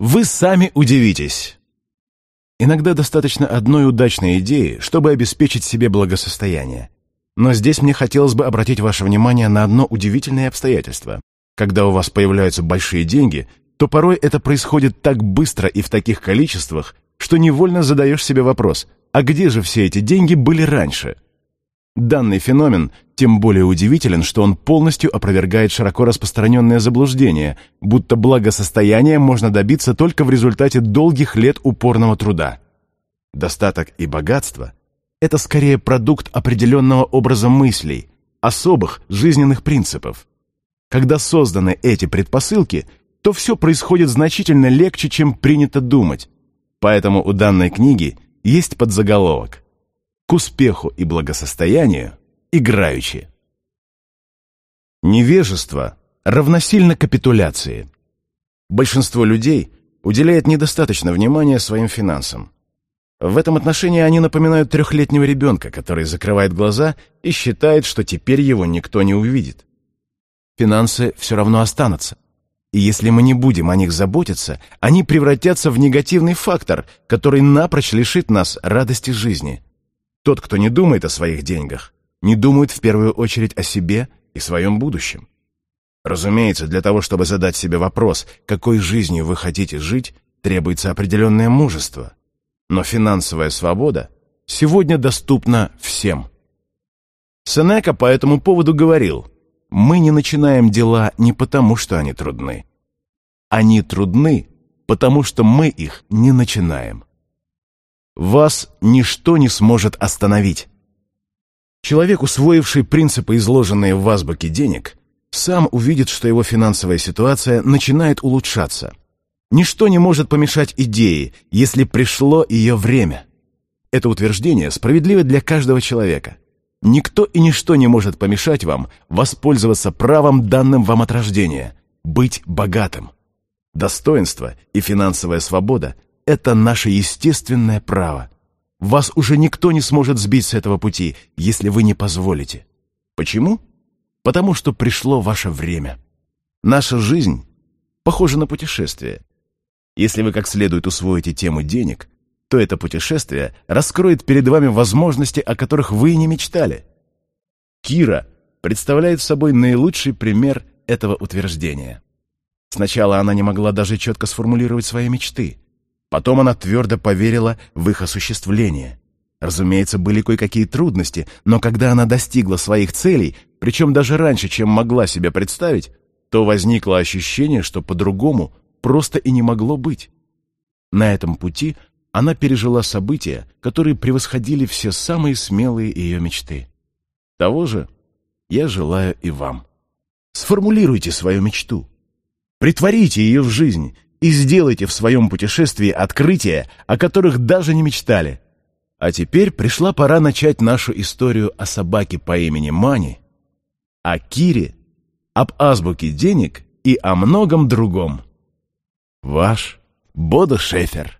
Вы сами удивитесь. Иногда достаточно одной удачной идеи, чтобы обеспечить себе благосостояние. Но здесь мне хотелось бы обратить ваше внимание на одно удивительное обстоятельство. Когда у вас появляются большие деньги, то порой это происходит так быстро и в таких количествах, что невольно задаешь себе вопрос, а где же все эти деньги были раньше? Данный феномен тем более удивителен, что он полностью опровергает широко распространенное заблуждение, будто благосостояние можно добиться только в результате долгих лет упорного труда. Достаток и богатство – это скорее продукт определенного образа мыслей, особых жизненных принципов. Когда созданы эти предпосылки, то все происходит значительно легче, чем принято думать. Поэтому у данной книги есть подзаголовок к успеху и благосостоянию играючи. Невежество равносильно капитуляции. Большинство людей уделяет недостаточно внимания своим финансам. В этом отношении они напоминают трехлетнего ребенка, который закрывает глаза и считает, что теперь его никто не увидит. Финансы все равно останутся. И если мы не будем о них заботиться, они превратятся в негативный фактор, который напрочь лишит нас радости жизни – тот, кто не думает о своих деньгах, не думает в первую очередь о себе и своем будущем. Разумеется, для того, чтобы задать себе вопрос, какой жизнью вы хотите жить, требуется определенное мужество. Но финансовая свобода сегодня доступна всем. Сенека по этому поводу говорил, «Мы не начинаем дела не потому, что они трудны. Они трудны, потому что мы их не начинаем». Вас ничто не сможет остановить. Человек, усвоивший принципы, изложенные в азбуке денег, сам увидит, что его финансовая ситуация начинает улучшаться. Ничто не может помешать идее, если пришло ее время. Это утверждение справедливо для каждого человека. Никто и ничто не может помешать вам воспользоваться правом, данным вам от рождения – быть богатым. Достоинство и финансовая свобода – это наше естественное право. Вас уже никто не сможет сбить с этого пути, если вы не позволите. Почему? Потому что пришло ваше время. Наша жизнь похожа на путешествие. Если вы как следует усвоите тему денег, то это путешествие раскроет перед вами возможности, о которых вы и не мечтали. Кира представляет собой наилучший пример этого утверждения. Сначала она не могла даже четко сформулировать свои мечты. Потом она твердо поверила в их осуществление. Разумеется, были кое-какие трудности, но когда она достигла своих целей, причем даже раньше, чем могла себе представить, то возникло ощущение, что по-другому просто и не могло быть. На этом пути она пережила события, которые превосходили все самые смелые ее мечты. Того же я желаю и вам. Сформулируйте свою мечту. Притворите ее в жизнь и сделайте в своем путешествии открытия, о которых даже не мечтали. А теперь пришла пора начать нашу историю о собаке по имени Мани, о Кире, об азбуке денег и о многом другом. Ваш Бодо Шефер